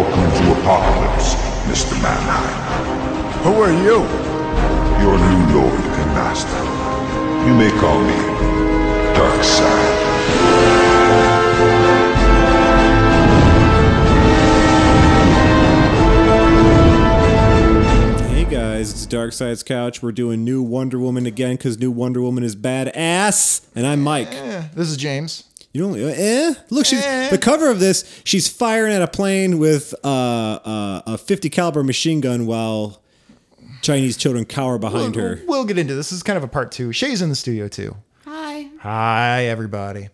Welcome to Apokolips, Mr. Mannheim. Who are you? Your new lord and master. You may call me Darkseid. Hey guys, it's Darkseid's Couch. We're doing New Wonder Woman again because New Wonder Woman is badass. And I'm Mike. This is James. You don't, eh? Look, she's Eh. the cover of this. She's firing at a plane with uh, uh, a 50 caliber machine gun while Chinese children cower behind we'll, her. we'll get into this. This is kind of a part two. Shay's in the studio too. Hi. Hi, everybody.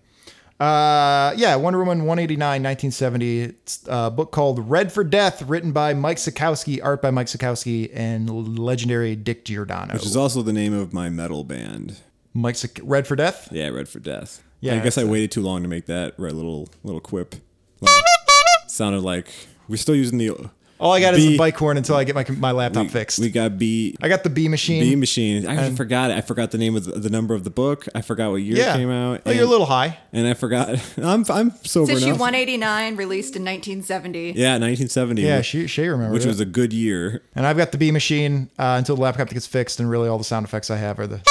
Uh, yeah, Wonder Woman 189, 1970. It's a book called Red for Death, written by Mike Sekowsky, art by Mike Sekowsky, and legendary Dick Giordano. Which is also the name of my metal band. Mike Sik- Red for Death? Yeah, Red for Death. Yeah, I guess I waited too long to make that right little little quip. Like, sounded like we're still using the. All I got is B- the bike horn until I get my my laptop we, fixed. We got B. I got the B machine. B machine. I actually forgot it. I forgot the name of the, the number of the book. I forgot what year yeah. it came out. Oh, you're a little high. And I forgot. I'm I'm sober It's issue enough. 189, released in 1970. Yeah, 1970. Yeah, which, she, Shay remembers. which it. was a good year. And I've got the B machine uh, until the laptop gets fixed, and really all the sound effects I have are the.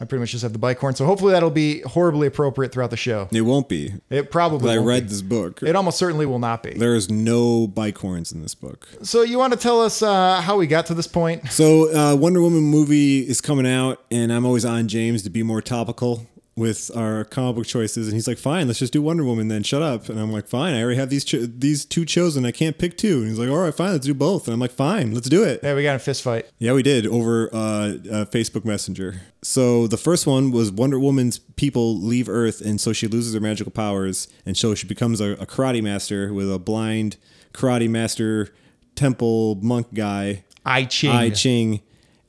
I pretty much just have the bike horn, so hopefully that'll be horribly appropriate throughout the show. It won't be. It probably. I read be. this book. It almost certainly will not be. There is no bike horns in this book. So you want to tell us uh, how we got to this point? So uh, Wonder Woman movie is coming out, and I'm always on James to be more topical with our comic book choices, and he's like, "Fine, let's just do Wonder Woman then. Shut up." And I'm like, "Fine, I already have these cho- these two chosen. I can't pick two. And he's like, "All right, fine, let's do both." And I'm like, "Fine, let's do it." Yeah, we got a fist fight. Yeah, we did over uh, uh, Facebook Messenger. So the first one was Wonder Woman's people leave Earth, and so she loses her magical powers, and so she becomes a, a karate master with a blind karate master temple monk guy, I Ching. I Ching,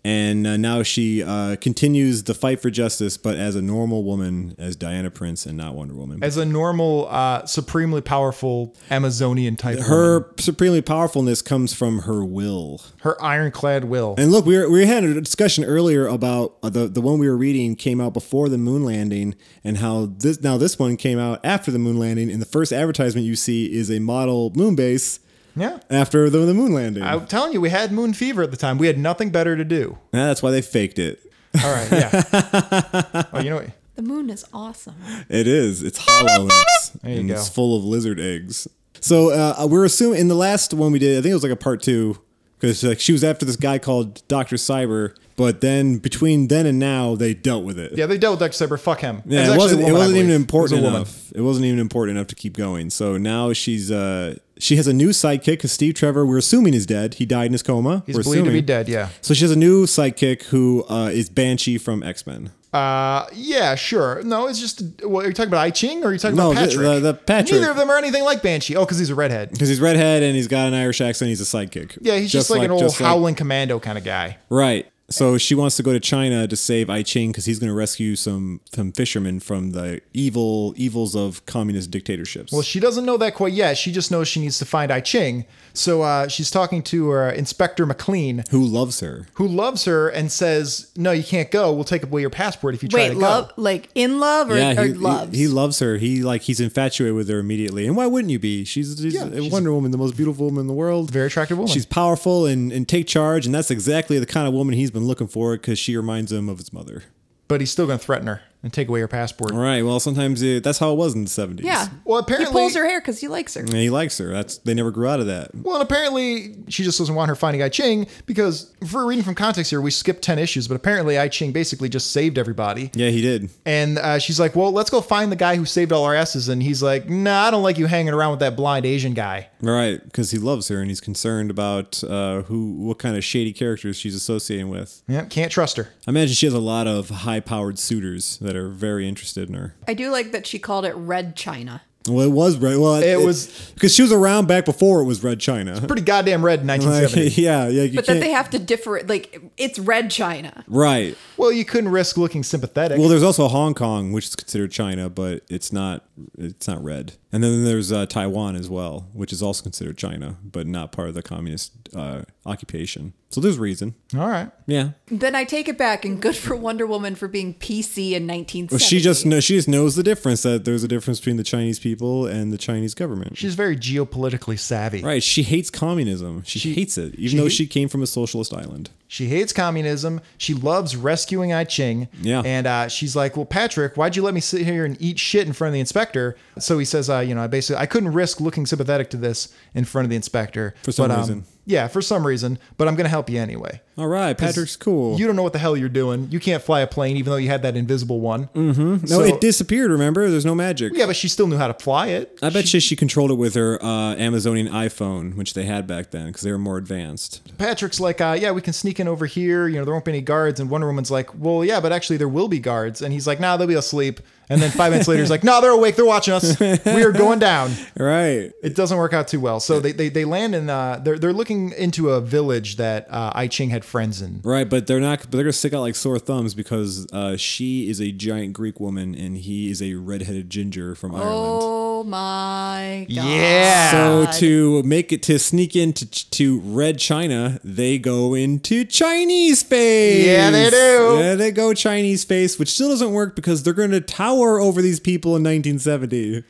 and uh, now she uh, continues the fight for justice, but as a normal woman, as Diana Prince, and not Wonder Woman. As a normal, uh, supremely powerful Amazonian type. her woman. supremely powerfulness comes from her will. her ironclad will. And look, we were, we had a discussion earlier about uh, the the one we were reading came out before the moon landing, and how this now this one came out after the moon landing. And the first advertisement you see is a model moon base yeah. after the, the moon landing. I'm telling you, we had moon fever at the time. We had nothing better to do. Yeah, that's why they faked it. All right, yeah. oh, you know what? The moon is awesome. It is. It's hollow and, it's, There you and go. it's full of lizard eggs. So uh, we're assuming in the last one we did, I think it was like a part two, because like she was after this guy called Doctor Cyber, but then between then and now they dealt with it. Yeah, they dealt with Dr. Cyber. Fuck him. Yeah, was it wasn't. a It wasn't even important It was a woman. enough. It wasn't even important enough to keep going. So now she's uh she has a new sidekick because Steve Trevor, we're assuming is dead. He died in his coma. He's we're believed to be dead. Yeah. So she has a new sidekick who uh, is Banshee from X Men. Uh, yeah, sure. No, it's just. What, are you talking about I Ching or are you talking No, about Patrick? the- the Patrick. Neither of them are anything like Banshee. Oh, because he's a redhead. Because he's redhead and he's got an Irish accent. He's a sidekick. Yeah, he's just, like, an old just like- howling commando kind of guy. right. So she wants to go to China to save I Ching because he's going to rescue some some fishermen from the evil evils of communist dictatorships. Well, she doesn't know that quite yet. She just knows she needs to find I Ching. So uh, she's talking to uh, Inspector McLean, who loves her? who loves her and says, "No, you can't go. We'll take away your passport if you try Wait, to love, go." like in love or, yeah, or he, loves? He, he loves her. He like he's infatuated with her immediately. And why wouldn't you be? She's, she's Yeah, a she's- Wonder Woman, the most beautiful woman in the world. Very attractive woman. She's powerful and, and take charge, and that's exactly the kind of woman he's been looking for it because she reminds him of his mother. but he's still going to threaten her and take away her passport. All right. Well, sometimes it, that's how it was in the seventies. yeah. Well, apparently he apparently- pulls her hair because he likes her. And he likes her. That's they never grew out of that. Well, and apparently she just doesn't want her finding I Ching because if we're reading from context here, we skipped 10 issues, but apparently I Ching basically just saved everybody. Yeah, he did. And uh, she's like, well, let's go find the guy who saved all our asses. And he's like, nah, I don't like you hanging around with that blind Asian guy. Right, because he loves her and he's concerned about uh, who, what kind of shady characters she's associating with. Yeah, can't trust her. I imagine she has a lot of high-powered suitors that are very interested in her. I do like that she called it Red China. Well, it was red. Well, It was- because she was around back before it was Red China. Pretty goddamn red in Like, 1970. yeah, yeah. You But that can't- they have to differ, like, it's Red China. right. Well, you couldn't risk looking sympathetic. Well, there's also Hong Kong, which is considered China, but it's not. It's not red. And then there's uh, Taiwan as well, which is also considered China, but not part of the communist uh, occupation. So there's reason. All right. Yeah. Then I take it back, and good for Wonder Woman for being PC in 1970. Well, she just knows. She just knows the difference. That there's a difference between the Chinese people and the Chinese government. She's very geopolitically savvy. right. She hates communism. She, hates it, even she though she came from a socialist island. She hates communism. She loves rescuing I Ching. Yeah. And uh, she's like, "Well, Patrick, why'd you let me sit here and eat shit in front of the inspector?" So he says, uh, "You know, I basically I couldn't risk looking sympathetic to this in front of the inspector For some but, um, reason. Yeah, for some reason. But I'm going to help you anyway. All right, Patrick's cool. You don't know what the hell you're doing. You can't fly a plane, even though you had that invisible one. no, so- it disappeared. Remember, there's no magic. Yeah, but she still knew how to fly it. I bet you she controlled it with her uh, Amazonian iPhone, which they had back then because they were more advanced. Patrick's like, uh, yeah, we can sneak in over here. You know, there won't be any guards. And Wonder Woman's like, well, yeah, but actually there will be guards. And he's like, nah, they'll be asleep. And then five minutes later, he's like, no, they're awake. They're watching us. We are going down. Right. It doesn't work out too well. So they, they, they land in, uh, they're, they're looking into a village that uh, I Ching had friends in. Right, but they're not. But they're gonna stick out like sore thumbs because uh, she is a giant Greek woman and he is a redheaded ginger from Ireland. Oh my god. Yeah. So to make it to sneak into to Red China, they go into Chinese face. Yeah, they do. Yeah, they go Chinese face, which still doesn't work because they're going to tower over these people in 1970.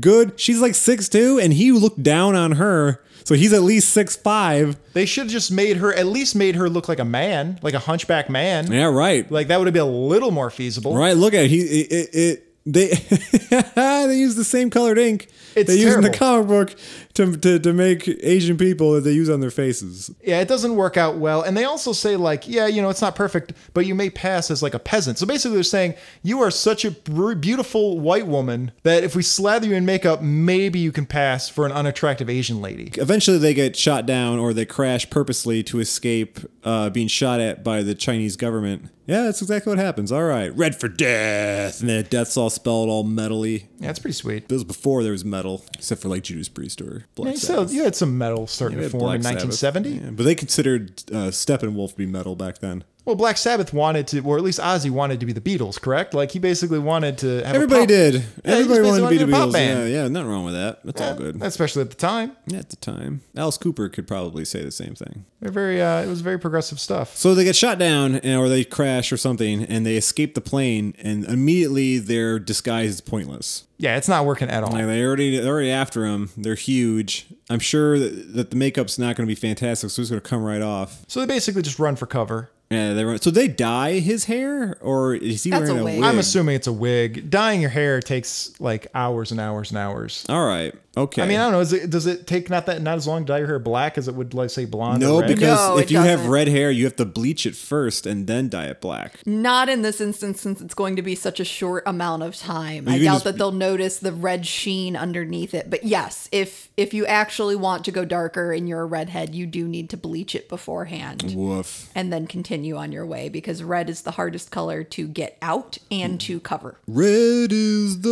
Good. She's like six two, and he looked down on her, so he's at least six five. They should have just made her, at least made her look like a man, like a hunchback man. Yeah, right. Like that would have been a little more feasible. Right. Look at it. He it, it, it they they use the same colored ink It's they use in the terrible. comic book to, to to make Asian people that they use on their faces. Yeah, it doesn't work out well. And they also say, like, yeah, you know, it's not perfect, but you may pass as like a peasant. So basically, they're saying you are such a beautiful white woman that if we slather you in makeup, maybe you can pass for an unattractive Asian lady. Eventually, they get shot down or they crash purposely to escape uh, being shot at by the Chinese government. Yeah, that's exactly what happens. All right, red for death, and then death's all spelled all metally. Yeah, it's pretty sweet. This was before there was metal, except for like Judas Priest or Black Yeah, so Sabbath. you had some metal starting We to had form in Black Sabbath. 1970. Yeah, but they considered uh, Steppenwolf to be metal back then. Well, Black Sabbath wanted to, or at least Ozzy wanted to be the Beatles, correct? Like he basically wanted to have. Everybody a pop- did. Yeah, Everybody wanted to be the Beatles. a pop band. Yeah, yeah, nothing wrong with that. That's all good. especially at the time. Yeah, at the time, Alice Cooper could probably say the same thing. They're very, uh, it was very progressive stuff. So they get shot down, and- or they crash or something, and they escape the plane, and immediately their disguise is pointless. Yeah, it's not working at all. Like they already they're already after him. They're huge. I'm sure that, that the makeup's not going to be fantastic, so it's going to come right off. So they basically just run for cover. Yeah, they run. So they dye his hair, or is he That's wearing a a wig. wig? I'm assuming it's a wig. Dyeing your hair takes like hours and hours and hours. All right. Okay. I mean, I don't know. Is it, does it take not that not as long to dye your hair black as it would like say blonde? no, or red? because No, if it you have doesn't. red hair, you have to bleach it first and then dye it black. Not in this instance, since it's going to be such a short amount of time. You I can doubt just- that they'll notice the red sheen underneath it. But yes, if if you actually want to go darker and you're a redhead, you do need to bleach it beforehand Woof. and then continue on your way because red is the hardest color to get out and to cover. Red is the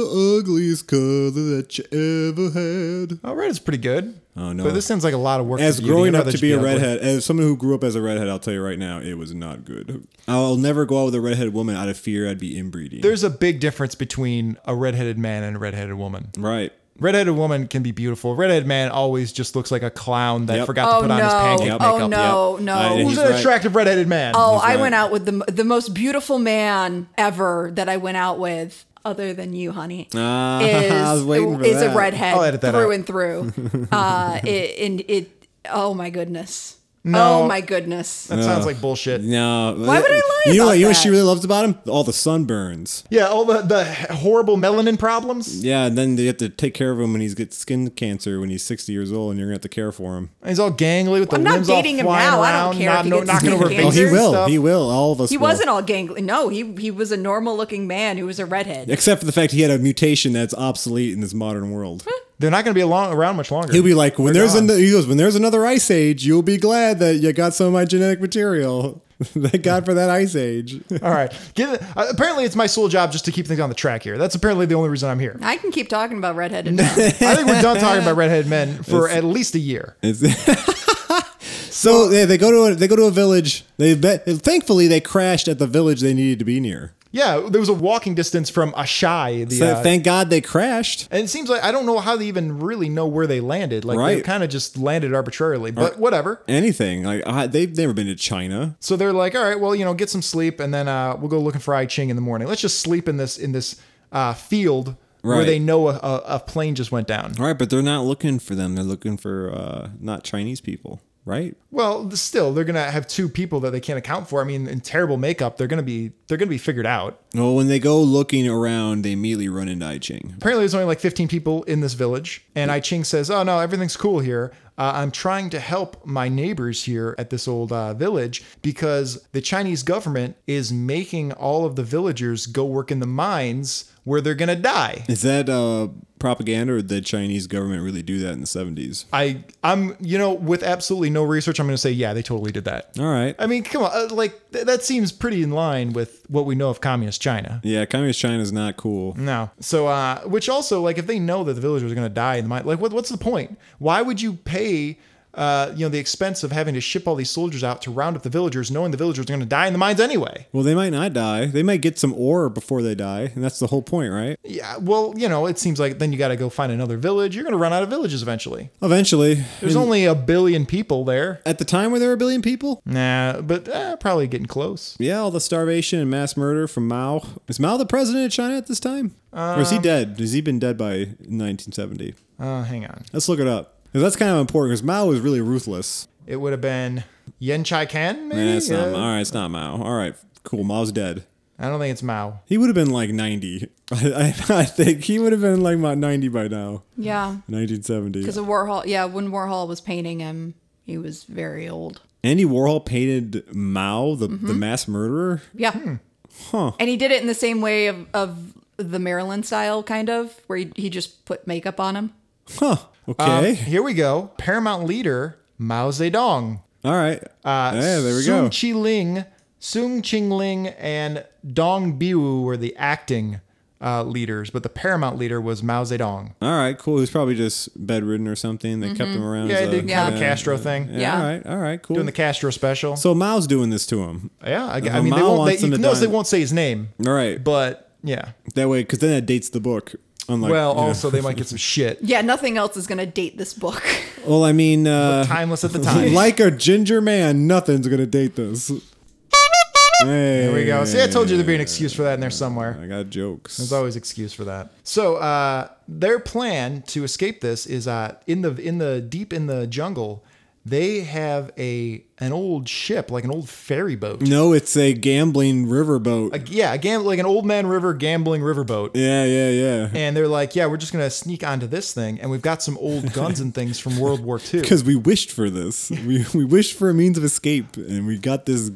ugliest color that you ever had. Oh, red is pretty good. Oh, no. But this sounds like a lot of work. As for growing You'd up to be a ugly. redhead, as someone who grew up as a redhead, I'll tell you right now, it was not good. I'll never go out with a redheaded woman out of fear I'd be inbreeding. There's a big difference between a redheaded man and a redheaded woman. right. Redheaded woman can be beautiful. Redheaded man always just looks like a clown that Yep. forgot to Oh put on his no! pancake Yep. Oh, makeup. Oh no! Yep. No! I- Who's He's an right. attractive redheaded man? Oh, He's I right. went out with the the most beautiful man ever that I went out with, other than you, honey. Ah, is I was waiting for is that. a redhead I'll edit that through out. and through. uh, it, and it. Oh my goodness. No. Oh my goodness. that sounds like bullshit. No. Why would I lie You know about what? You know what that? she really loves about him? All the sunburns. Yeah, all the, the horrible melanin problems. Yeah, and then they have to take care of him when he's got skin cancer when he's 60 years old, and you're gonna have to care for him. He's all gangly with the I'm not limbs all dating him flying now. I around, don't care if not- he no- gets knocking skin over cancer. Oh, he and will. stuff. He will. All of us. He will. wasn't all gangly. No, he he was a normal looking man who was a redhead. Except for the fact he had a mutation that's obsolete in this modern world. They're not going to be along, around much longer. He'll be like, when They're there's gone. an, he goes, when there's another ice age, you'll be glad that you got some of my genetic material. Thank God for that ice age. All right. Get, uh, apparently, it's my sole job just to keep things on the track here. That's apparently the only reason I'm here. I can keep talking about redheaded men. I think we're done talking about redheaded men for at least a year. So they, they go to a, they go to a village. They bet, thankfully they crashed at the village they needed to be near. Yeah, there was a walking distance from Ashai. The, So uh, thank God they crashed. and it seems like I don't know how they even really know where they landed. Like they kind of just landed arbitrarily, but whatever. Anything like I, they've never been to China. So they're like, all right, well, you know, get some sleep, and then uh, we'll go looking for I Ching in the morning. Let's just sleep in this in this uh, field where they know a, a, a plane just went down. All right, but they're not looking for them. They're looking for uh, not Chinese people, right? Well, still, they're gonna have two people that they can't account for. I mean, in terrible makeup, they're gonna be they're gonna be figured out. Well, when they go looking around, they immediately run into I Ching. Apparently, there's only like 15 people in this village, and I Ching says, "Oh no, everything's cool here. Uh, I'm trying to help my neighbors here at this old uh, village because the Chinese government is making all of the villagers go work in the mines where they're gonna die." Is that uh, propaganda, or did the Chinese government really do that in the seventies? I I'm you know with absolutely no research, I'm gonna say yeah, they totally did that. All right. I mean, come on, uh, like th- that seems pretty in line with what we know of communist China. Yeah, communist China is not cool. No. So, uh, which also, like, if they know that the villagers are going to die in the mine, like, what, what's the point? Why would you pay, uh, you know, the expense of having to ship all these soldiers out to round up the villagers, knowing the villagers are going to die in the mines anyway? Well, they might not die. They might get some ore before they die, and that's the whole point, right? Yeah. Well, you know, it seems like then you got to go find another village. You're going to run out of villages eventually. Eventually, There's And only a billion people there. at the time where there were a billion people. Nah, but uh, probably getting close. Yeah, all the starvation and mass murder from Mao. Is Mao the president of China at this time, or is he dead? Has he been dead by 1970? Uh, hang on. Let's look it up. 'Cause that's kind of important because Mao was really ruthless. It would have been Yen Chai Ken, maybe? Nah, it's not. Yeah. All right, it's not Mao. All right, cool. Mao's dead. I don't think it's Mao. He would have been like 90. I, I, I think he would have been like about 90 by now. Yeah. 1970. Because of Warhol. Yeah, when Warhol was painting him, he was very old. Andy Warhol painted Mao, the, the Mm-hmm. mass murderer. Yeah. Hmm. Huh. And he did it in the same way of, of the Marilyn style, kind of, where he, he just put makeup on him. Huh. Okay. Um, here we go. Paramount leader Mao Zedong. All right. Uh, yeah, there we Sung go. Chi Ling, Sung Ching Ling, and Dong Biwu were the acting uh, leaders, but the paramount leader was Mao Zedong. All right, cool. He was probably just bedridden or something. They kept him around. Yeah, as he a- did kind of Yeah. the Castro thing. Yeah, Yeah. All right. All right. Cool. Doing the Castro special. so Mao's doing this to him. yeah, I, Uh, I mean, they won't. wants They, him you to notice die. they won't say his name, All right. but yeah. that way, because then that dates the book. Unlike, well, you know. also they might get some shit. Yeah, nothing else is going to date this book. Well, I mean, uh, Timeless at the time. like a ginger man, nothing's gonna date this. Hey, There we go. See, I told you there'd be an excuse for that in there somewhere. I got jokes. There's always excuse for that. So uh, their plan to escape this is uh, in the in the deep in the jungle. They have a an old ship, like an old ferry boat. no, it's a gambling riverboat. A- yeah, a gam- like an old man river gambling riverboat. yeah, yeah, yeah. And they're like, yeah, we're just gonna sneak onto this thing, and we've got some old guns and things from World War II. Because we wished for this. we we wished for a means of escape, and we got this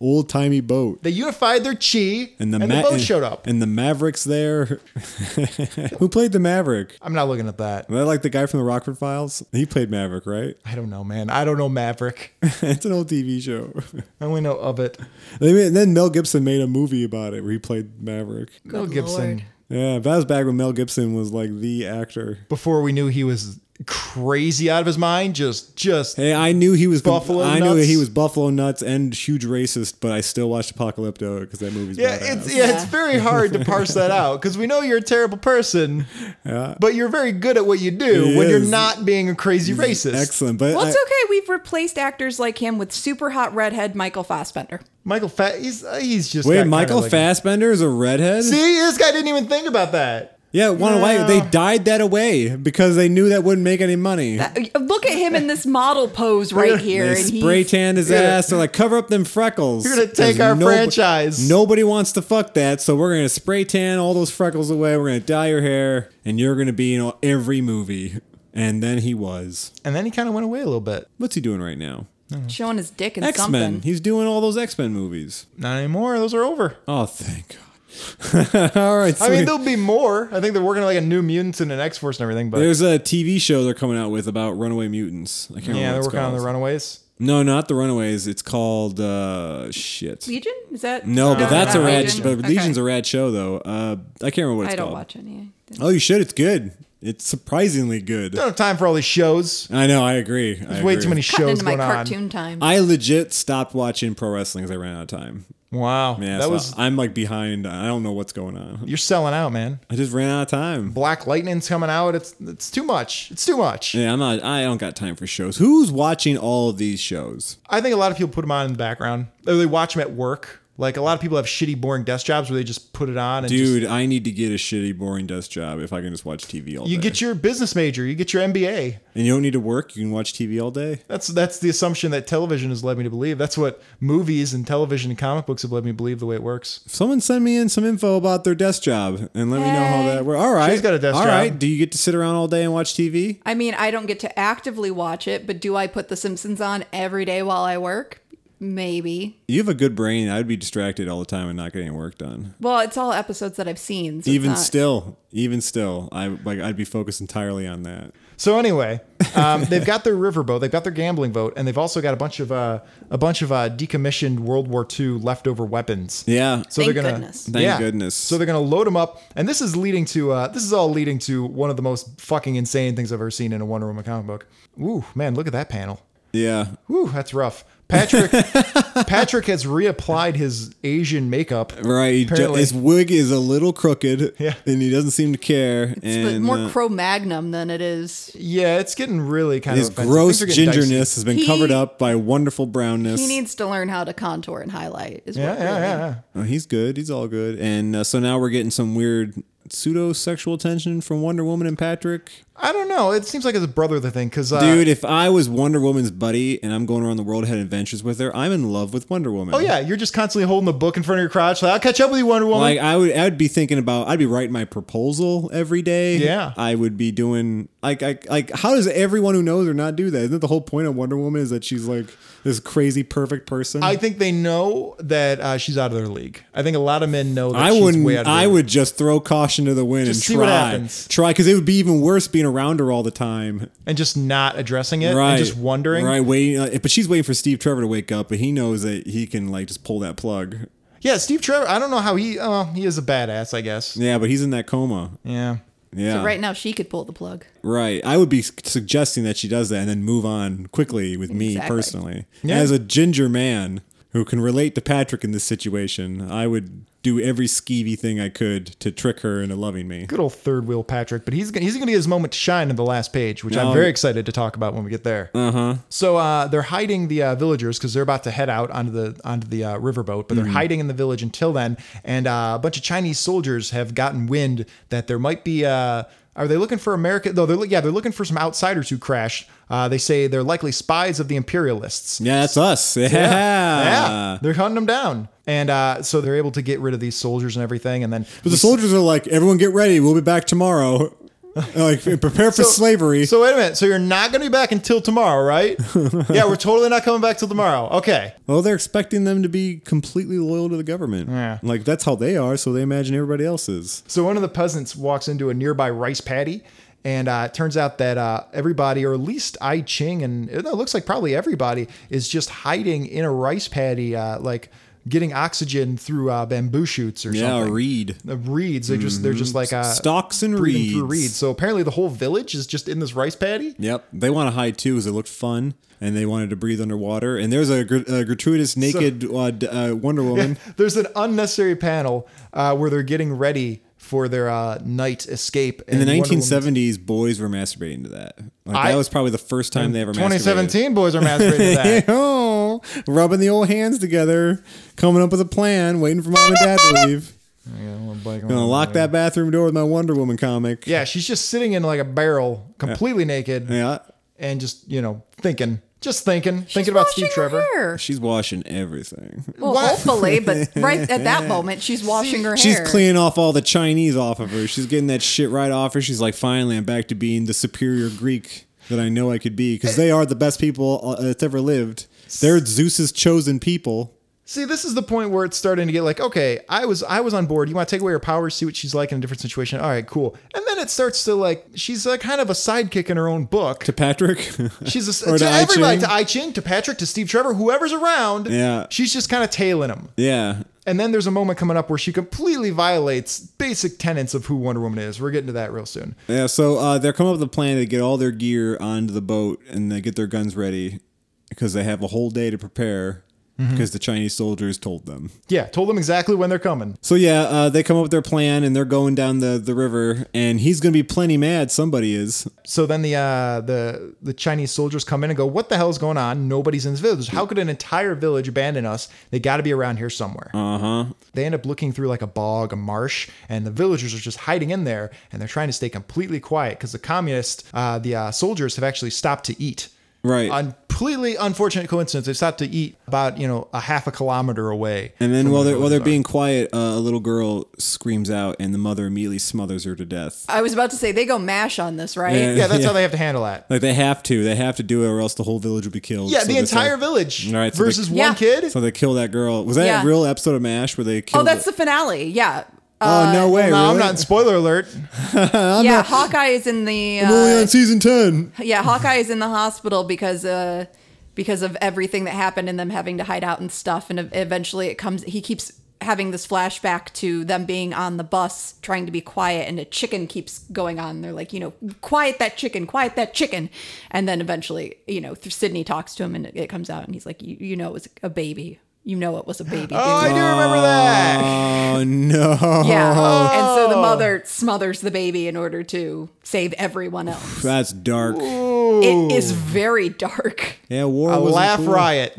old timey boat. They unified their chi, and And the, the, boat and- showed up. And the Mavericks there. Who played the Maverick? I'm not looking at that. Was that like the guy from the Rockford Files? He played Maverick, right? I don't know, man. I don't know Maverick. it's an old TV show. I only know of it. They made- then Mel Gibson made a movie about it where he played Maverick. Mel Gibson. Lord. Yeah, that was back when Mel Gibson was like the actor. Before we knew he was crazy out of his mind, just just Hey, I knew he was Buffalo I knew he was Buffalo Nuts and huge racist, but I still watched Apocalypto because that movie's Yeah, badass. it's yeah, it's very hard to parse that out because we know you're a terrible person, but you're very good at what you do He when you're not being a crazy racist. excellent. But Well, it's I- okay. We've replaced actors like him with super hot redhead Michael Fassbender. Michael Fa- he's uh, he's just wait, got kinda Michael like- Fassbender is a redhead. See, this guy didn't even think about that. Yeah, one away. They died that away because they knew that wouldn't make any money. Uh, Look at him in this model pose right here. They and spray he's- tanned his Yeah. ass. They're like, cover up them freckles. You're gonna take 'Cause our nobo- franchise. Nobody wants to fuck that, so we're gonna spray tan all those freckles away. We're gonna dye your hair, and you're gonna be in every movie. And then he was. And then he kind of went away a little bit. What's he doing right now? showing his dick in X Men. something. He's doing all those X Men movies. Not anymore. Those are over. Oh, thank God. all right. I mean, there'll be more. I think they're working on like a new mutants and an X Force and everything. But There's a TV show they're coming out with about runaway mutants. I can't yeah, remember. they're what it's working on the. Runaways. No, not the Runaways. It's called uh shit. Legion? Is that? No, but that's a rad. Legion. But Okay. Legion's a rad show though. Uh, I can't remember what it's called. I don't called. watch any. Oh, you should. It's good. It's surprisingly good. don't have time for all these shows. I know. I agree. There's way too many Cutting shows into my going on. cartoon time. I legit stopped watching pro wrestling because I ran out of time. Wow, Yeah, that so was I'm like behind. I don't know what's going on. you're selling out, man. I just ran out of time. Black Lightning's coming out. It's it's too much. It's too much. Yeah, I'm not. I don't got time for shows. Who's watching all of these shows? I think a lot of people put them on in the background. Or they watch them at work. Like a lot of people have shitty, boring desk jobs where they just put it on and just- Dude, I need to get a shitty, boring desk job if I can just watch TV all you day. You get your business major, you get your MBA. and you don't need to work. You can watch TV all day. That's that's the assumption that television has led me to believe. That's what movies and television and comic books have led me to believe the way it works. Someone send me in some info about their desk job and let me know how that works. All right, She's got a desk All job. right. Do you get to sit around all day and watch TV? I mean, I don't get to actively watch it, but do I put The Simpsons on every day while I work? Maybe. You have a good brain. I'd be distracted all the time and not getting work done. Well, it's all episodes that I've seen. So even not- still, even still, I like I'd be focused entirely on that. So anyway, um, they've got their riverboat, they've got their gambling boat, and they've also got a bunch of uh, a bunch of uh, decommissioned World War II leftover weapons. Yeah. So Thank they're gonna, goodness. Thank goodness. So they're gonna load them up, and this is leading to uh, this is all leading to one of the most fucking insane things I've ever seen in a Wonder Woman comic book. Ooh, man, look at that panel. yeah. Ooh, that's rough. Patrick Patrick has reapplied his Asian makeup. Right. Apparently. His wig is a little crooked. Yeah. And he doesn't seem to care. It's and more uh, Cro Magnum than it is. Yeah, it's getting really kind his of offensive. gross Things are getting dicey. gingerness has been He- covered up by wonderful brownness. He needs to learn how to contour and highlight. Is Yeah, what yeah, really- yeah, yeah. Oh, he's good. He's all good. And uh, so now we're getting some weird pseudo sexual tension from Wonder Woman and Patrick. I don't know. It seems like it's a brother thing because uh, Dude, if I was Wonder Woman's buddy and I'm going around the world had adventures with her, I'm in love with Wonder Woman. Oh yeah, you're just constantly holding the book in front of your crotch. Like, I'll catch up with you, Wonder Woman. Like I would, I would be thinking about. I'd be writing my proposal every day. Yeah. I would be doing like, like, like. How does everyone who knows her not do that? Isn't that the whole point of Wonder Woman? Is that she's like this crazy perfect person? I think they know that uh, she's out of their league. I think a lot of men know that I she's wouldn't. way out of I league. would just throw caution to the wind Just see and what try. happens. Try because it would be even worse being around her all the time. and just not addressing it Right. and just wondering. Right. Waiting. Uh, but she's waiting for Steve Trevor to wake up, but he knows that he can like just pull that plug. Yeah, Steve Trevor. I don't know how he. Uh, he is a badass, I guess. Yeah, but he's in that coma. Yeah. Yeah. So right now she could pull the plug. Right. I would be suggesting that she does that and then move on quickly with me personally. Yeah. As a ginger man who can relate to Patrick in this situation, I would do every skeevy thing I could to trick her into loving me. Good old third wheel Patrick, but he's gonna, he's going to get his moment to shine in the last page, which I'm very excited to talk about when we get there. Uh huh. So uh, they're hiding the uh, villagers because they're about to head out onto the onto the uh, riverboat, but they're hiding in the village until then. And uh, a bunch of Chinese soldiers have gotten wind that there might be. Uh, are they looking for America? No, they're yeah, they're looking for some outsiders who crashed. Uh, they say they're likely spies of the imperialists. Yeah, that's us. Yeah. Yeah, they're hunting them down, and uh, so they're able to get rid of these soldiers and everything. And then But the soldiers are like, everyone get ready. We'll be back tomorrow. like, prepare for slavery. So wait a minute. So you're not going to be back until tomorrow, right? yeah, we're totally not coming back till tomorrow. Okay. well, they're expecting them to be completely loyal to the government. Yeah. Like, that's how they are, so they imagine everybody else is. So one of the peasants walks into a nearby rice paddy, and uh, it turns out that uh, everybody, or at least I Ching, and it looks like probably everybody, is just hiding in a rice paddy, uh, like getting oxygen through uh, bamboo shoots or Yeah, something. reed. The reeds. They just they're just like uh, Stalks and breathing through reeds. reeds. So apparently the whole village is just in this rice paddy. Yep, they want to hide too because it looked fun, and they wanted to breathe underwater. And there's a, gr- a gratuitous naked uh, d- uh, Wonder Woman. There's an unnecessary panel uh, where they're getting ready for their uh, night escape. In the and Wonder Woman's- 1970s, boys were masturbating to that. Like, I- that was probably the first time they ever masturbated. 2017 boys are masturbating to that. oh, rubbing the old hands together, coming up with a plan, waiting for mom and dad to leave. I'm Gonna lock that bathroom door with my Wonder Woman comic. Yeah, she's just sitting in like a barrel, completely naked, Yeah. and just you know thinking, just thinking, She's thinking about washing Steve Trevor. hair. She's washing everything. Well, What? hopefully, but right at that moment, she's washing her She's hair. cleaning off all the Chinese off of her. She's getting that shit right off her. She's like, finally, I'm back to being the superior Greek that I know I could be because they are the best people uh, that's ever lived. They're Zeus's chosen people. See, this is the point where it's starting to get like, okay, I was I was on board. You want to take away her powers, see what she's like in a different situation. All right, cool. And then it starts to like, she's like kind of a sidekick in her own book. To Patrick, She's a, Or to to I everybody, to I Ching, to Patrick, to Steve Trevor, whoever's around. Yeah. she's just kind of tailing him. yeah. And then there's a moment coming up where she completely violates basic tenets of who Wonder Woman is. We're getting to that real soon. Yeah, so uh, they're coming up with a plan to get all their gear onto the boat and they get their guns ready because they have a whole day to prepare because the Chinese soldiers told them. Yeah, told them exactly when they're coming. So yeah, uh, they come up with their plan and they're going down the, the river and he's gonna be plenty mad. Somebody is. So then the uh, the the Chinese soldiers come in and go, "What the hell is going on? Nobody's in this village. How could an entire village abandon us? They got to be around here somewhere." Uh huh. They end up looking through like a bog, a marsh, and the villagers are just hiding in there, and they're trying to stay completely quiet because the communists, uh, the uh, soldiers, have actually stopped to eat. Right. Completely unfortunate coincidence. They stopped to eat about you know a half a kilometer away. and then while they're while they're villages being quiet, uh, a little girl screams out and the mother immediately smothers her to death. I was about to say they go mash on this, right? Yeah. yeah, that's Yeah. how they have to handle that. Like they have to, they have to do it, or else the whole village will be killed. Yeah, So the entire start- village All right, so they- versus Yeah. one kid. So they kill that girl. Was that Yeah. a real episode of Mash where they killed? Oh, that's the, the finale. Yeah. Oh no way! no, I'm really? not. Spoiler alert. yeah, Hawkeye is in the I'm only uh, on season ten. yeah, Hawkeye is in the hospital because uh because of everything that happened and them having to hide out and stuff and ev- eventually it comes he keeps having this flashback to them being on the bus trying to be quiet and a chicken keeps going on they're like you know quiet that chicken quiet that chicken and then eventually you know Sidney talks to him and it, it comes out and he's like you, you know it was a baby you know it was a baby Oh, I do remember that. Oh no! yeah and so Oh. the mother smothers the baby in order to save everyone else That's dark. it is very dark Yeah, war. A laugh cool. riot.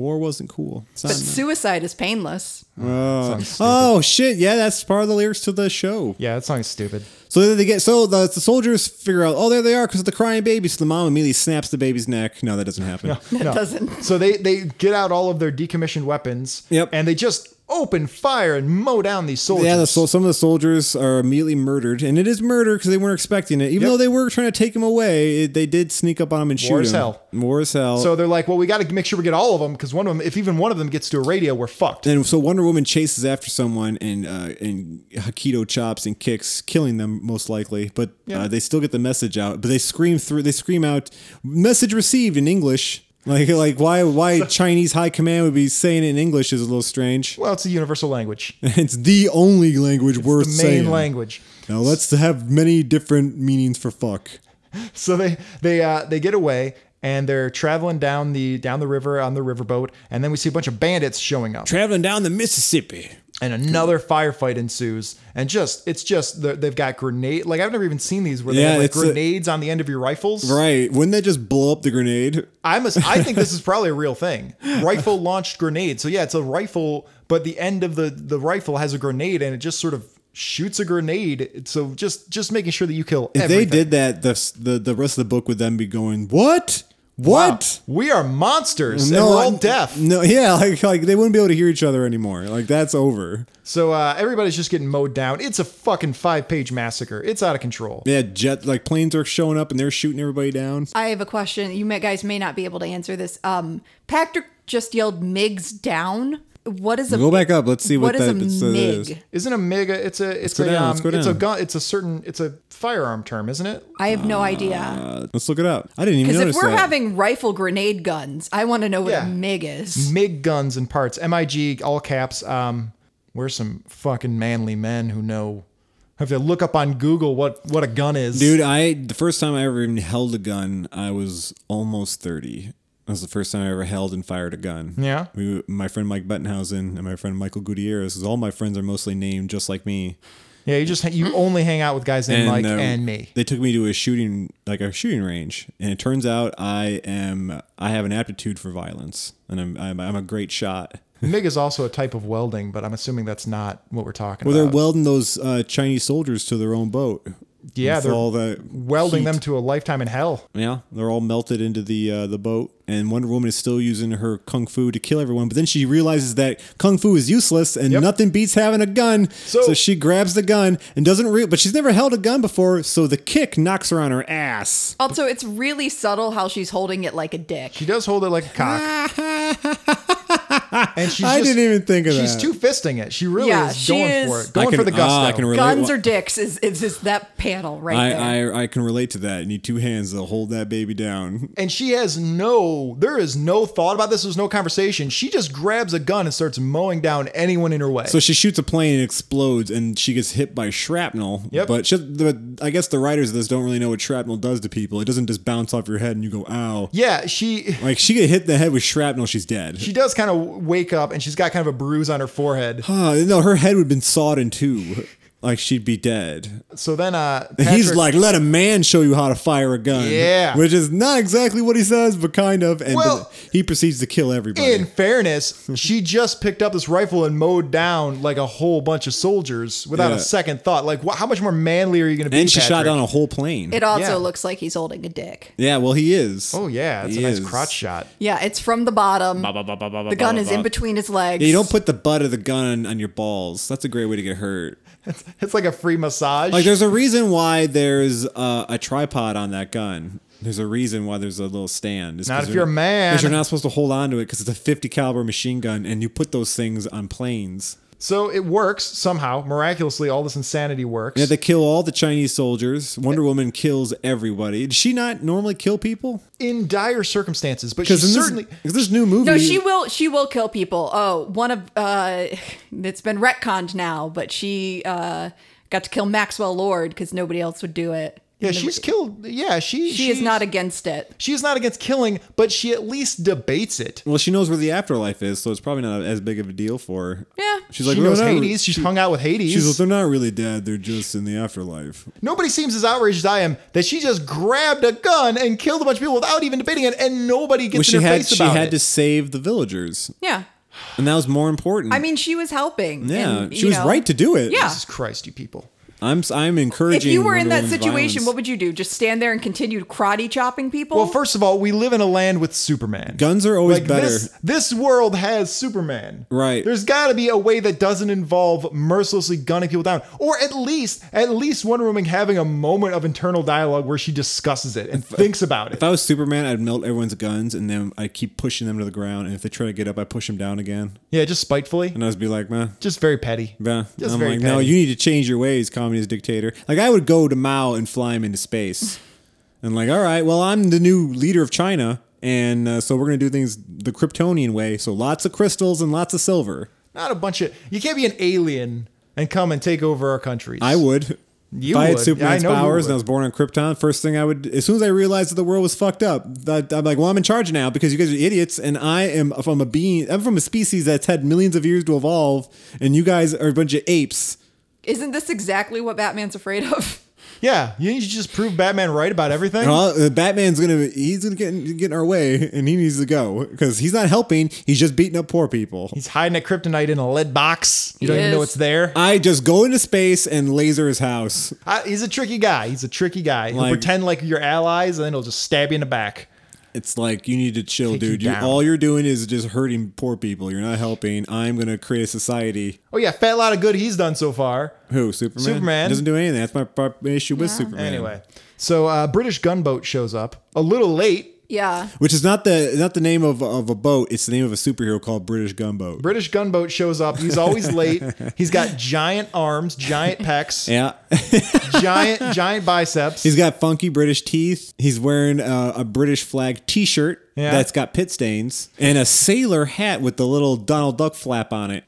War wasn't cool. It's not- But suicide is painless. Oh, uh, oh shit! Yeah, that's part of the lyrics to the show. Yeah, that song is stupid. So then they get so the, the soldiers figure out. Oh, there they are because of the crying baby. So the mom immediately snaps the baby's neck. No, that doesn't happen. It No. doesn't. So they they get out all of their decommissioned weapons. Yep. And they just open fire and mow down these soldiers. Yeah, the, so some of the soldiers are immediately murdered, and it is murder because they weren't expecting it. Even Yep. though they were trying to take him away, it, they did sneak up on him and shoot War as hell. War as hell. So they're like, well, we got to make sure we get all of them because one of them, if even one of them gets to a radio, we're fucked. And so Wonder Woman chases after someone and uh, and Hakido chops and kicks, killing them most likely. But uh, they still get the message out. But they scream through. They scream out, "Message received" in English. Like like why why Chinese high command would be saying it in English is a little strange. Well, it's a universal language, it's the only language worth the main saying. language. Now let's have many different meanings for fuck. So they they uh, they get away and they're traveling down the down the river on the riverboat, and then we see a bunch of bandits showing up, Traveling down the Mississippi. And another firefight ensues. And just it's just they've got grenade. Like I've never even seen these where they Yeah, have like it's a- grenades on the end of your rifles. Right. Wouldn't they just blow up the grenade? I'm a, I think this is probably a real thing. Rifle launched grenade. So yeah, it's a rifle, but the end of the the rifle has a grenade, and it just sort of shoots a grenade. So just just making sure that you kill. If everything. they did that, the, the the rest of the book would then be going, What? Wow, What? we are monsters, and we're all deaf. No, yeah, like like they wouldn't be able to hear each other anymore. Like that's over. So uh, everybody's just getting mowed down. It's a fucking five page massacre. It's out of control. Yeah, jet like planes are showing up and they're shooting everybody down. I have a question. You guys may not be able to answer this. Um, Patrick just yelled "Migs down." What is a Go back up. Let's see what what is that- a that's- mig? is. Isn't a MIG? a- It's a it's a down, um, it's a gun. It's a certain it's a firearm term, isn't it? I have no idea. Uh, let's look it up. I didn't even Because if we're that. having rifle grenade guns, I want to know what Yeah. a MiG is. MIG guns and parts. MIG all caps. Um, we're some fucking manly men who know. Have to look up on Google what what a gun is, Dude, I the first time I ever even held a gun, I was almost thirty. That was the first time I ever held and fired a gun. Yeah? we, my friend Mike Bettenhausen and my friend Michael Gutierrez. 'cause all my friends are mostly named just like me. Yeah, you just you only hang out with guys named Mike um, and me. They took me to a shooting, like a shooting range, and it turns out I am, I have an aptitude for violence, and I'm, I'm, I'm a great shot. MIG is also a type of welding, but I'm assuming that's not what we're talking Well, they're welding those uh, Chinese soldiers to their own boat. Yeah, with they're all that welding heat. them to a lifetime in hell. Yeah, they're all melted into the uh, the boat, and Wonder Woman is still using her kung fu to kill everyone. But then she realizes that kung fu is useless, and Yep. nothing beats having a gun. So, So- she grabs the gun and doesn't. Re- but she's never held a gun before, so the kick knocks her on her ass. Also, it's really subtle how she's holding it like a dick. She does hold it like a cock. and she's I just- didn't even think of she's that. two fisting it. She really Yeah, is she going is- for it, I going can- for the gusto. ah, I can relate. Guns Wha- or dicks is is just that panel right there. I, I I can relate to that. You need two hands to hold that baby down. and she has no there is no thought about this there's no conversation she just grabs a gun and starts mowing down anyone in her way So she shoots a plane and explodes, and she gets hit by shrapnel. Yep. But she, the, I guess the writers of this don't really know what shrapnel does to people. It doesn't just bounce off your head and you go, ow. yeah she Like she get hit in the head with shrapnel, she's dead. she does kind of wake up and she's got kind of a bruise on her forehead Uh, no, her head would have been sawed in two. Like she'd be dead. so then uh He's like, let a man show you how to fire a gun. Yeah. Which is not exactly what he says, but kind of. And Well- he proceeds to kill everybody. in fairness she just picked up this rifle and mowed down like a whole bunch of soldiers without Yeah. a second thought like wh- how much more manly are you going to be and she shot Patrick? down a whole plane. it also Yeah. looks like he's holding a dick. yeah, well, he is. oh yeah it's He a nice is. crotch shot Yeah, it's from the bottom. The gun is in between his legs. Yeah, you don't put the butt of the gun on your balls. That's a great way to get hurt. It's like a free massage Like, there's a reason why there's uh, a tripod on that gun. There's a reason why there's a little stand. It's Not if you're a man. Because you're not supposed to hold on to it because it's a 50 caliber machine gun, and you put those things on planes. So it works somehow miraculously all this insanity works Yeah, they kill all the Chinese soldiers. Wonder Woman kills everybody. Does she not normally kill people? in dire circumstances but she Because in this, certainly 'cause this new movie, No, she will. She will kill people. Oh, one of uh, it's been retconned now, but she uh got to kill Maxwell Lord because nobody else would do it. Yeah, In the- she's killed. Yeah, she She is she's- not against it. She is not against killing, but she at least debates it. Well, she knows where the afterlife is, so it's probably not as big of a deal for her. Yeah. She's like, she oh, knows they're not- Hades. She's hung out with Hades. She's like, they're not really dead. They're just in the afterlife. Nobody seems as outraged as I am that she just grabbed a gun and killed a bunch of people without even debating it, and nobody gets Well, in she her had face she had it. to save the villagers, Yeah. and that was more important. I mean, she was helping. yeah, and, she you was know, right to do it. Yeah. Jesus Christ, you people! I'm I'm encouraging. If you were in that Woman's situation, violence. what would you do? Just stand there and continue karate chopping people? Well, first of all, we live in a land with Superman. Guns are always like better. This, this world has Superman. Right. There's got to be a way that doesn't involve mercilessly gunning people down, or at least, at least Wonder Woman having a moment of internal dialogue where she discusses it and thinks about it. If I was Superman, I'd melt everyone's guns, and then I'd keep pushing them to the ground. And if they try to get up, I push them down again, yeah, just spitefully, and I'd be like, man. just very petty. Yeah. Just I'm very like, no, you need to change your ways, communist dictator. Like, I would go to Mao and fly him into space. and, like, all right, well, I'm the new leader of China. And uh, so we're going to do things the Kryptonian way. So lots of crystals and lots of silver. Not a bunch of. You can't be an alien and come and take over our countries. I would. You if I had would. Superman's Yeah, I powers and I was born on Krypton, first thing I would, as soon as I realized that the world was fucked up, that, I'm like, well, I'm in charge now because you guys are idiots, and I am from a being, I'm from a species that's had millions of years to evolve, and you guys are a bunch of apes. Isn't this exactly what Batman's afraid of? Yeah, you need to just prove Batman right about everything. Well, uh, Batman's gonna, he's gonna get, get in our way, and he needs to go because he's not helping. He's just beating up poor people. He's hiding a kryptonite in a lead box. You He don't even know is. it's there. I just go into space and laser his house. I, he's a tricky guy. He's a tricky guy. He'll Like- pretend like you're allies, and then he'll just stab you in the back. It's like you need to chill, Take dude. You, down. all you're doing is just hurting poor people. You're not helping. I'm gonna create a society. Oh yeah, fat lot of good he's done so far. Who Superman? Superman. doesn't do anything. That's my, my issue with Superman. Anyway, so uh, British gunboat shows up a little late. Yeah. which is not the not the name of, of a boat. It's the name of a superhero called British Gunboat. British gunboat shows up. He's always late. He's got giant arms, giant pecs, yeah, giant giant biceps. he's got funky British teeth. He's wearing a, a British flag T-shirt Yeah. that's got pit stains and a sailor hat with the little Donald Duck flap on it.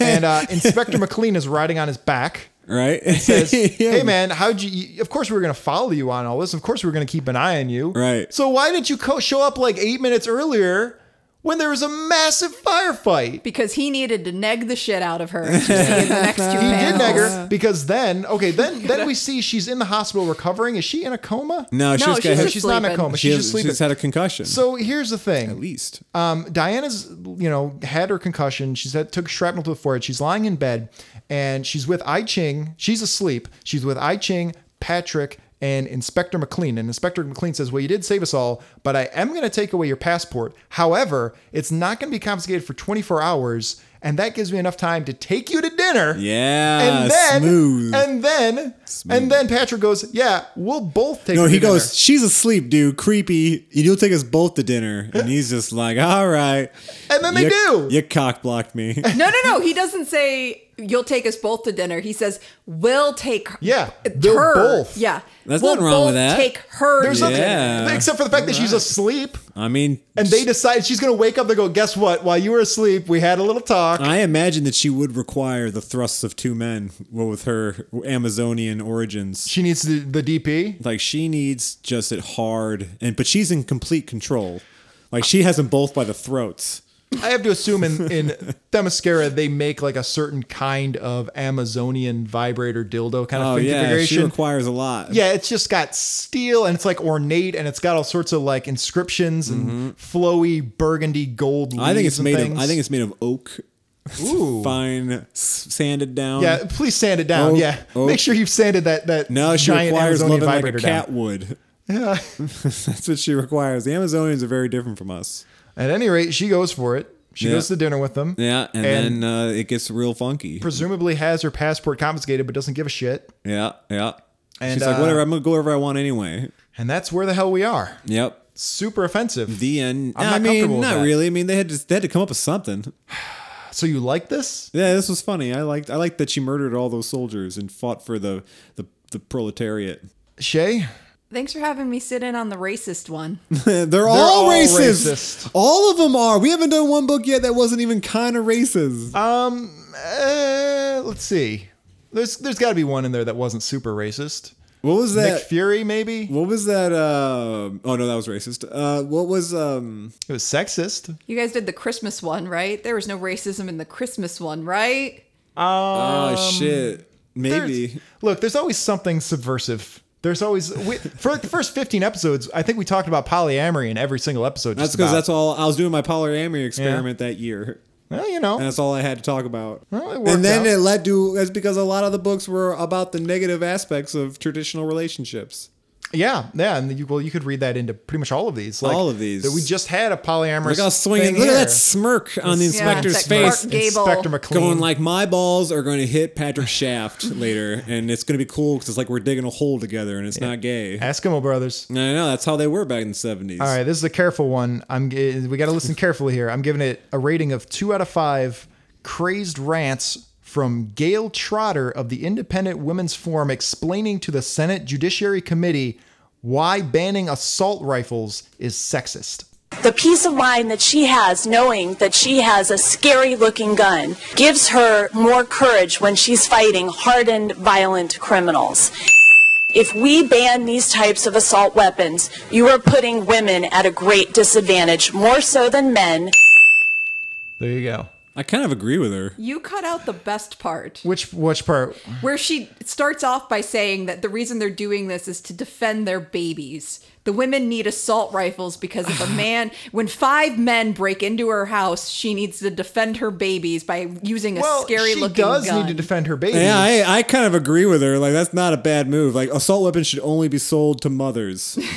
and uh, Inspector McLean is riding on his back. Right? says, Yeah. "Hey man, how'd you, you? Of course we were gonna follow you on all this. Of course we were gonna keep an eye on you. Right. So why didn't you co- show up like eight minutes earlier when there was a massive firefight? Because he needed to neg the shit out of her. as you see in the next two He did neg her because then, okay, then then we see she's in the hospital recovering. Is she in a coma? No, she's No, got she's just she's not in a sleeping. coma. she She's has, just sleeping. she's had a concussion. so here's the thing. at least. Um, Diana's, you know, had her concussion. She's had took shrapnel to the forehead. She's lying in bed, and she's with I Ching. She's asleep. She's with I Ching, Patrick, and Inspector McLean. And Inspector McLean says, Well, you did save us all, but I am going to take away your passport. However, it's not going to be confiscated for 24 hours. And that gives me enough time to take you to dinner. Yeah, And then, smooth. and then, and then Patrick goes, "Yeah, we'll both take." no, you to he dinner." goes, she's asleep, dude. Creepy. You'll take us both to dinner. And he's just like, all right. And then they you, do. You cock blocked me. No, no, no. He doesn't say you'll take us both to dinner. He says we'll take Yeah, they're her. both. Yeah, There's we'll nothing wrong with that. Take her. There's to nothing, except for the fact that she's asleep, I mean, and they decide she's going to wake up. They go, "Guess what? While you were asleep, we had a little talk." I imagine that she would require the thrusts of two men well, with her Amazonian origins. She needs the, the DP. Like she needs just it hard, and but she's in complete control. Like she has them both by the throats. I have to assume in in Themyscira they make like a certain kind of Amazonian vibrator dildo kind of Oh yeah, she requires a lot. yeah, it's just got steel and it's like ornate and it's got all sorts of like inscriptions and flowy burgundy gold. Mm-hmm. I think it's made things. of. I think it's made of oak, Ooh. fine, sanded down. Yeah, please sand it down. Oak- yeah, oak. make sure you've sanded that that No, she giant requires Amazonian loving like a vibrator down. cat would. Yeah. That's what she requires. The Amazonians are very different from us. At any rate, she goes for it. She Yeah. goes to dinner with them. Yeah, and, And- then uh, it gets real funky. Presumably has her passport confiscated, but doesn't give a shit. Yeah, yeah. And, She's like, uh, whatever, I'm gonna go wherever I want anyway. And that's where the hell we are. Yep. Super offensive. The end. I'm I not mean, comfortable with not that. really. I mean, they had to they had to come up with something. so you like this? Yeah, this was funny. I liked I liked that she murdered all those soldiers and fought for the the, the proletariat. Shay? Thanks for having me sit in on the racist one. They're, all, all racist. racist. All of them are. We haven't done one book yet that wasn't even kind of racist. Um, uh, let's see. There's there's got to be one in there that wasn't super racist. what was Nick that? Fury, maybe. What was that? Uh, oh no, that was racist. Uh, what was um? It was sexist. You guys did the Christmas one, right? There was no racism in the Christmas one, right? oh shit. Maybe. There's- look, there's always something subversive. There's always we, for like the first 15 episodes. I think we talked about polyamory in every single episode. That's because that's all I was doing my polyamory experiment that year. well, you know. And that's all I had to talk about. Well, and then out. it led to that's because a lot of the books were about the negative aspects of traditional relationships. Yeah, yeah, and you, well, you could read that into pretty much all of these. Like, All of these. That we just had a polyamorous. Look how swinging! Look at that smirk on the inspector's like face. Inspector McLean. Going like my balls are going to hit Patrick Shaft later, and it's going to be cool because it's like we're digging a hole together, and it's not gay. Eskimo oh, Brothers. I know that's how they were back in the seventies. All right, this is a careful one. I'm. We got to listen carefully here. I'm giving it a rating of two out of five. Crazed rants from Gayle Trotter of the Independent Women's Forum explaining to the Senate Judiciary Committee why banning assault rifles is sexist. The peace of mind that she has knowing that she has a scary looking gun gives her more courage when she's fighting hardened, violent criminals. If we ban these types of assault weapons, you are putting women at a great disadvantage, more so than men. There you go. I kind of agree with her. You cut out the best part, Which which part? where she starts off by saying that the reason they're doing this is to defend their babies. The women need assault rifles because if a man, when five men break into her house, she needs to defend her babies by using a Well, scary looking gun. she does need to defend her babies. Yeah, I, I kind of agree with her. Like that's not a bad move. Like assault weapons should only be sold to mothers.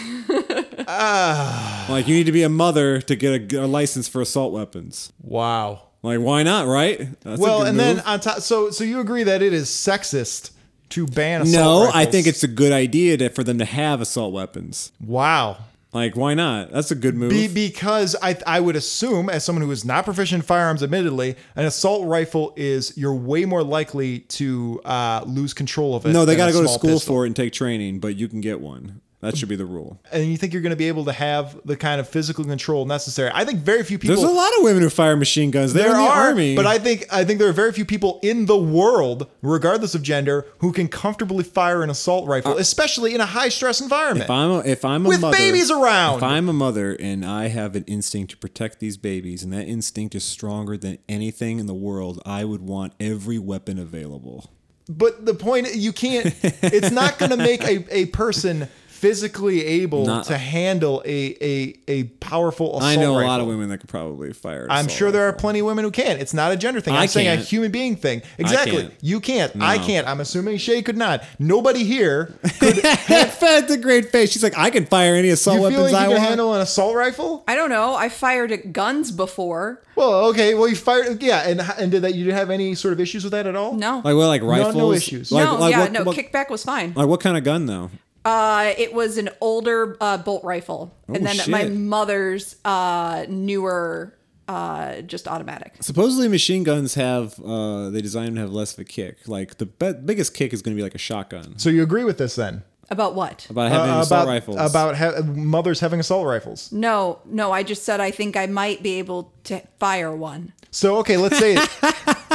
Ah. like you need to be a mother to get a, a license for assault weapons. wow. Like why not? Right? That's Well, and move. then on top, so so you agree that it is sexist to ban assault no, rifles? I think it's a good idea to, for them to have assault weapons. wow. Like why not? That's a good move. Be, because I I would assume, as someone who is not proficient in firearms, admittedly, an assault rifle is you're way more likely to uh, lose control of it. no, they got got to go to school for it and take training, but you can get one. That should be the rule. and you think you're going to be able to have the kind of physical control necessary. I think very few people. There's a lot of women who fire machine guns. They're there in the are, army. but I think I think there are very few people in the world, regardless of gender, who can comfortably fire an assault rifle, especially in a high stress environment. Uh, If I'm a, if I'm a With mother, babies around. if I'm a mother and I have an instinct to protect these babies, and that instinct is stronger than anything in the world, I would want every weapon available. But the point you can't. It's not going to make a, a person physically able Not- to handle a a a powerful assault I know a rifle. lot of women that could probably fire. I'm sure there are plenty of women who can. It's not a gender thing. I'm I saying a can't. human being thing. Exactly. can't. You can't. I can't. I'm assuming Shay could not. Nobody here. could. That's a great face. She's like, I can fire any assault You feel weapons like you I can want. handle an assault rifle? I don't know. I fired at guns before. Well, okay. Well, you fired. Yeah, and and did that? You didn't have any sort of issues with that at all? No. like well, Like rifles. no rifles? issues. Like, no, like yeah, what, no, what, kickback was fine. Like what kind of gun though? Uh, it was an older uh, bolt rifle, Oh, and then my mother's uh, newer, uh, just automatic. Supposedly, machine guns have uh, they design them to have less of a kick. Like the be- biggest kick is going to be like a shotgun. So you agree with this then? About what? About having Uh, assault about rifles. about ha- mothers having assault rifles. No, no. I just said I think I might be able to fire one. So okay, let's say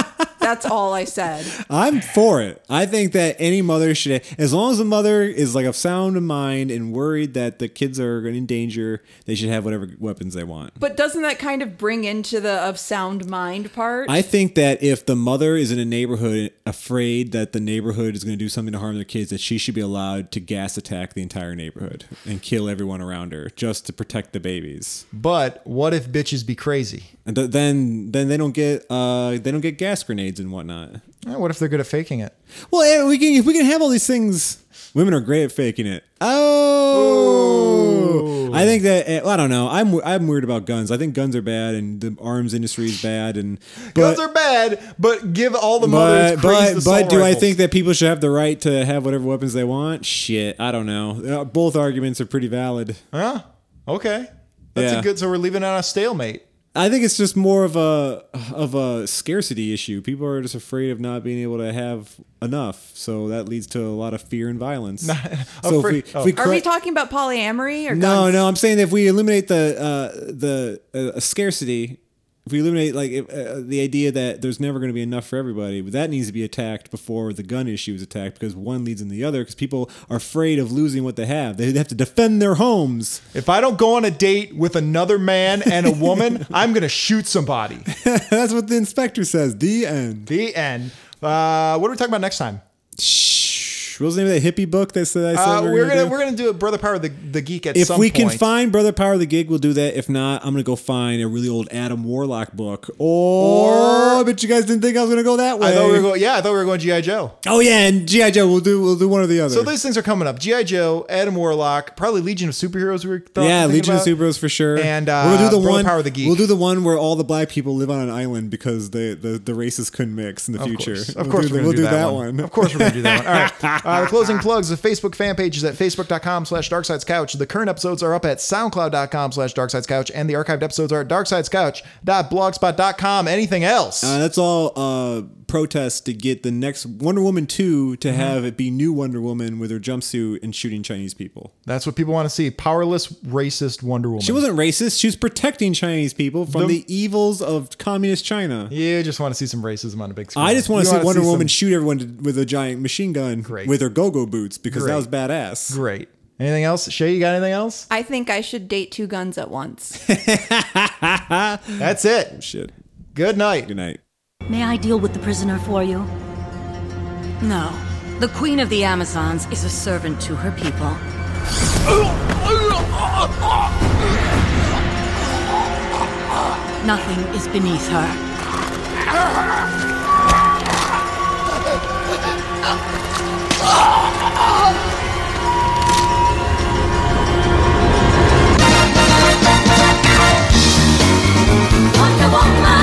That's all I said. I'm for it. I think that any mother should, as long as the mother is like of sound mind and worried that the kids are in danger, they should have whatever weapons they want. But doesn't that kind of bring into the of sound mind part? I think that if the mother is in a neighborhood afraid that the neighborhood is going to do something to harm their kids, that she should be allowed to gas attack the entire neighborhood and kill everyone around her just to protect the babies. But what if bitches be crazy? And th- then then they don't get uh they don't get gas grenades and whatnot. Eh, what if they're good at faking it? Well, we can if we can have all these things. Women are great at faking it. Oh, I think that eh, well, I don't know. I'm I'm weird about guns. I think guns are bad, and the arms industry is bad, and but, Guns are bad, but give all the mothers But but, but do I think that people should have the right to have whatever weapons they want? Shit, I don't know. Uh, Both arguments are pretty valid. Huh? Okay. That's Yeah. a good. So we're leaving on a stalemate. I think it's just more of a of a scarcity issue. People are just afraid of not being able to have enough, so that leads to a lot of fear and violence. so Afraid- if we, oh. if we Are we talking about polyamory or No, guns? no, I'm saying if we eliminate the uh, the uh, scarcity, if we eliminate like if, uh, the idea that there's never going to be enough for everybody, but that needs to be attacked before the gun issue is attacked because one leads in the other because people are afraid of losing what they have. They have to defend their homes. If I don't go on a date with another man and a woman, I'm gonna shoot somebody. That's what the inspector says. The end. The end. Uh, what are we talking about next time? Shh. What was the name of that hippie book that said I said Uh, we we're gonna do? we're gonna do a Brother Power the the Geek at if some we point. can find Brother Power the Geek, we'll do that. If not, I'm gonna go find a really old Adam Warlock book. Or, but you guys didn't think I was gonna go that way. I thought we were going. Yeah, I thought we were going GI Joe. Oh yeah, and GI Joe. We'll do we'll do one or the other. So these things are coming up. GI Joe, Adam Warlock, probably Legion of Superheroes. We were thought, yeah, Legion about. of Superheroes for sure. And, uh, we'll do the Brother one. Power the Geek. We'll do the one where all the black people live on an island because the the, the races couldn't mix in the Of future. course, of We'll course do, we're we'll do that, one. Of course we're gonna do that one. All right. Uh, the closing plugs. The Facebook fan page is at facebook.com slash darkseidscouch. The current episodes are up at soundcloud.com slash darkseidscouch, and the archived episodes are at darkseidscouch.blogspot.com. Anything else? Uh, that's all uh, protest to get the next Wonder Woman 2 to Mm-hmm. have it be new Wonder Woman with her jumpsuit and shooting Chinese people. That's what people want to see. Powerless, racist Wonder Woman. She wasn't racist. She was protecting Chinese people from The- the, evils of communist China. You just want to see some racism on a big screen. I just want to see wanna Wonder Woman some- shoot everyone to, with a giant machine gun Great. with her go-go boots because Great. that was badass. Great. Anything else? Shay, you got anything else? I think I should date two guns at once. That's it. Shit. Good night. Good night. May I deal with the prisoner for you? No. The Queen of the Amazons is a servant to her people. Nothing is beneath her. Wonder Woman.